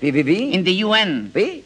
VVV? In the UN. V?